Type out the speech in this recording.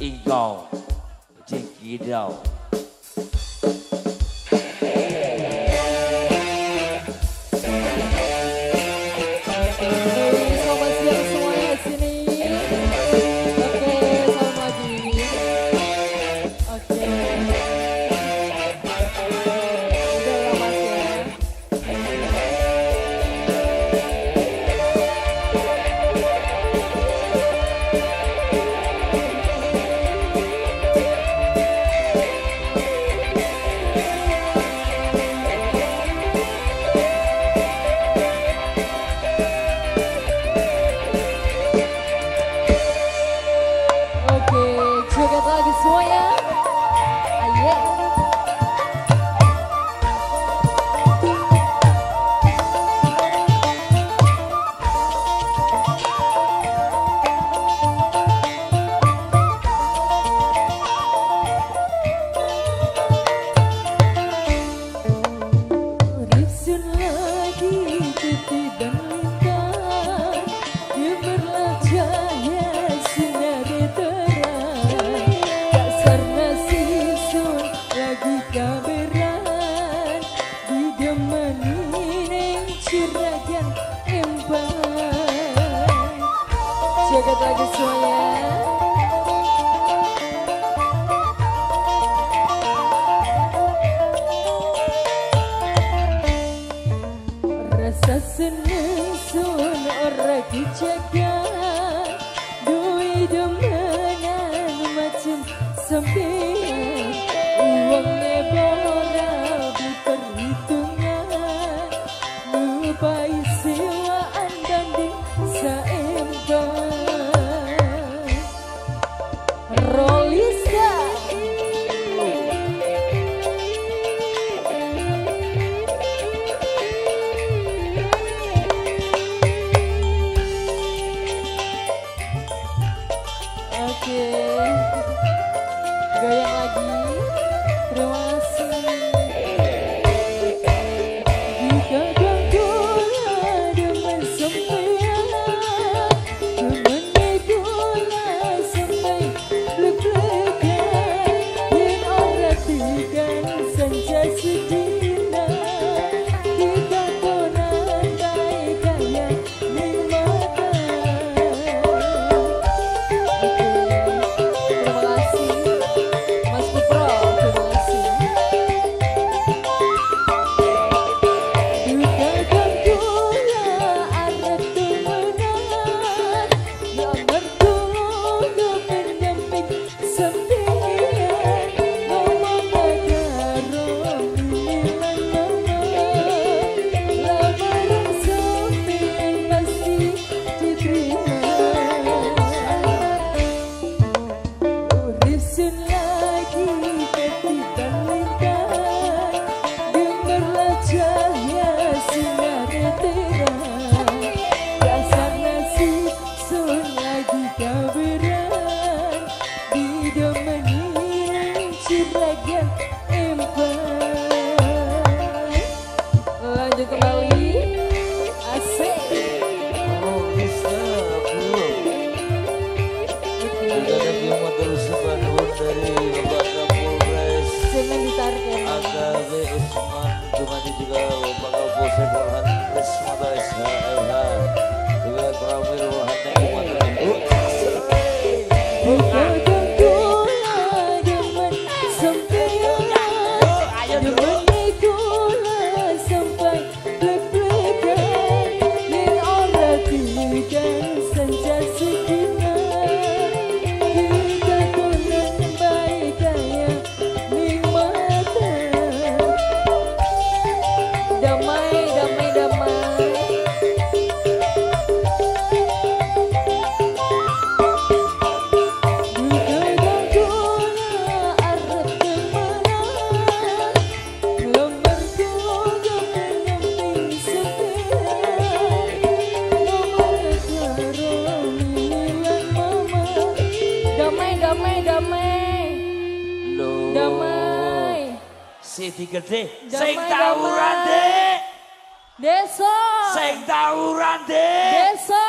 eagle. Trên kia đầu. Okay. meniring juragan embang Jagat lagi semuanya Rasa seneng sun ora dijaga lanjut kembali. Siti gede sing tau randik. Deso. Sing tau randik. Deso.